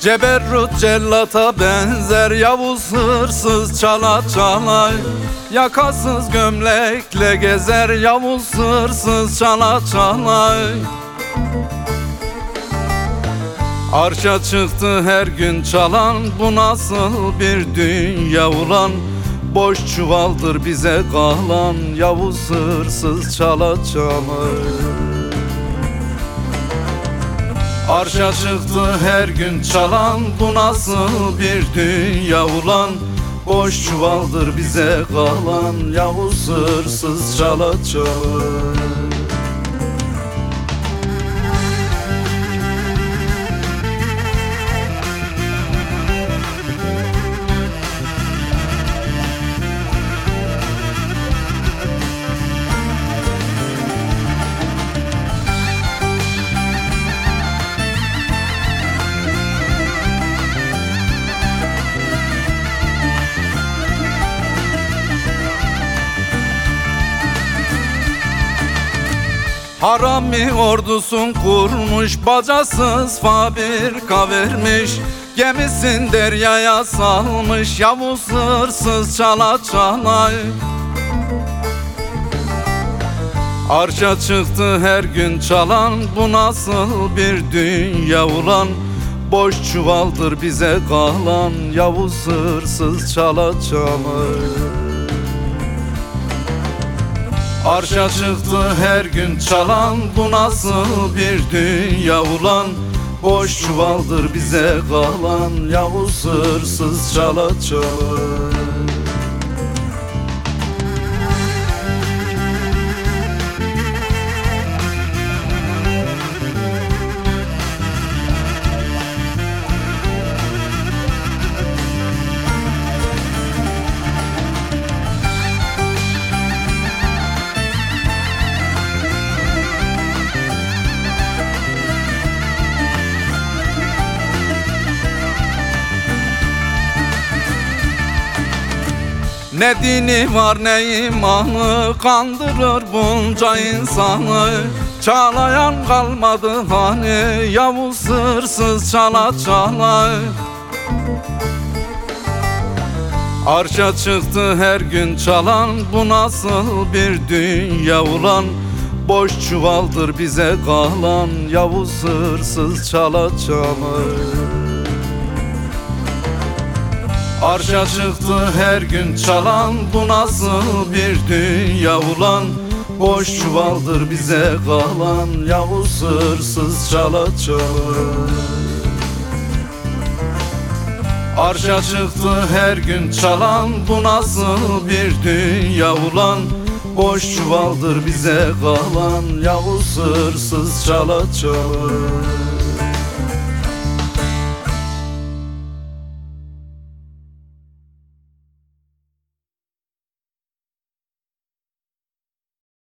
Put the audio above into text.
Ceberrut cellata benzer Yavuz hırsız çala çalay. Yakasız gömlekle gezer Yavuz hırsız çala çalay. Arşa çıktı her gün çalan Bu nasıl bir dünya ulan? Boş çuvaldır bize kalan Yavuz hırsız çala çalay Arşa çıktı her gün çalan Bu nasıl bir dünya ulan? Boş çuvaldır bize kalan Yavuz hırsız çala çalay Harami ordusun kurmuş Bacasız fabrika vermiş Gemisin deryaya salmış Yavuz hırsız çala çalay. Arşa çıktı her gün çalan Bu nasıl bir dünya ulan? Boş çuvaldır bize kalan Yavuz hırsız çala çalay Arşa çıktı her gün çalan Bu nasıl bir dünya ulan? Boş çuvaldır bize kalan Yavuz hırsız çala çalay Ne dini var ne imanı Kandırır bunca insanı. Çalayan kalmadı hani Yavuz hırsız çala çala. Arşa çıktı her gün çalan Bu nasıl bir dünya ulan? Boş çuvaldır bize kalan Yavuz hırsız çala çala Arşa çıktı her gün çalan Bu nasıl bir dünya ulan? Boş çuvaldır bize kalan Yavuz hırsız çala çala. Arşa çıktı her gün çalan Bu nasıl bir dünya ulan? Boş çuvaldır bize kalan Yavuz hırsız çala çala